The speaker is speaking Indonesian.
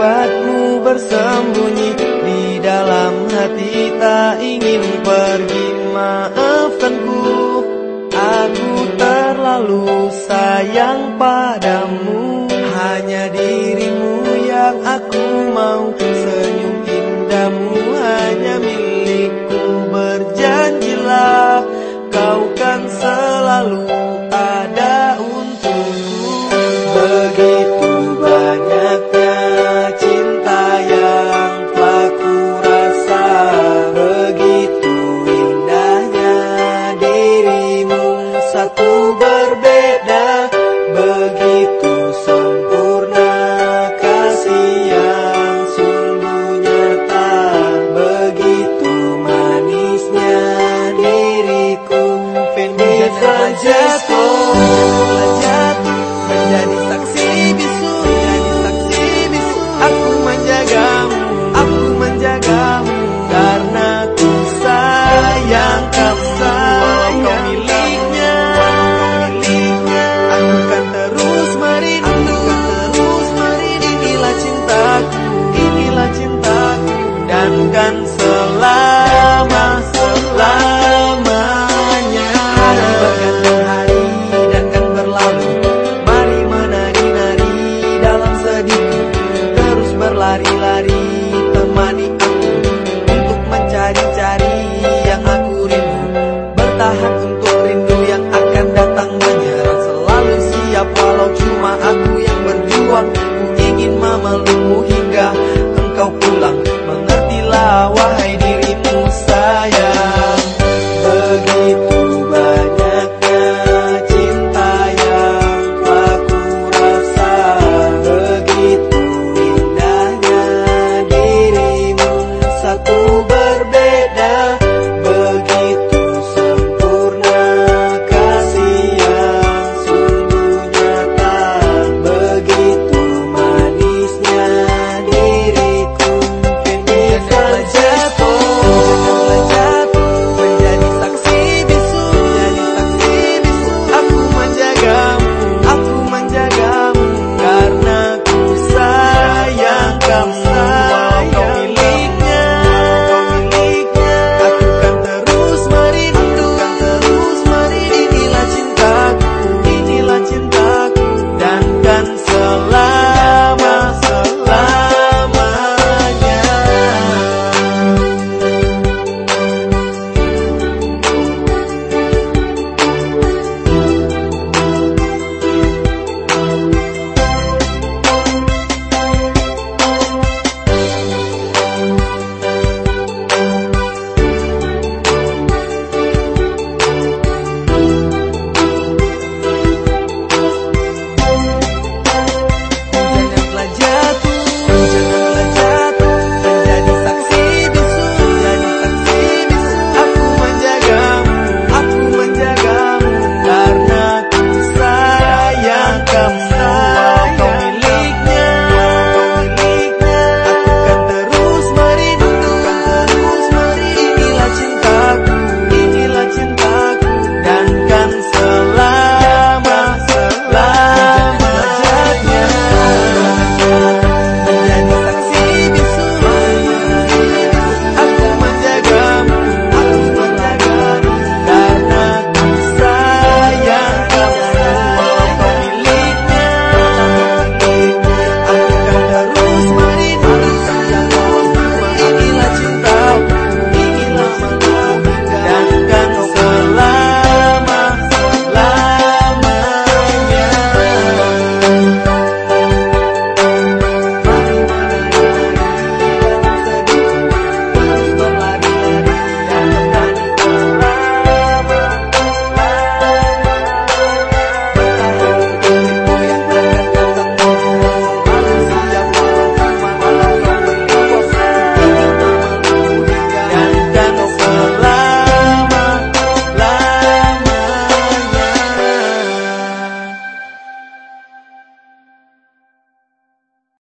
membuatmu bersembunyi Di dalam hati tak ingin pergi. Maafanku Aku terlalu sayang padamu. Hanya dirimu yang aku mau. dan selalu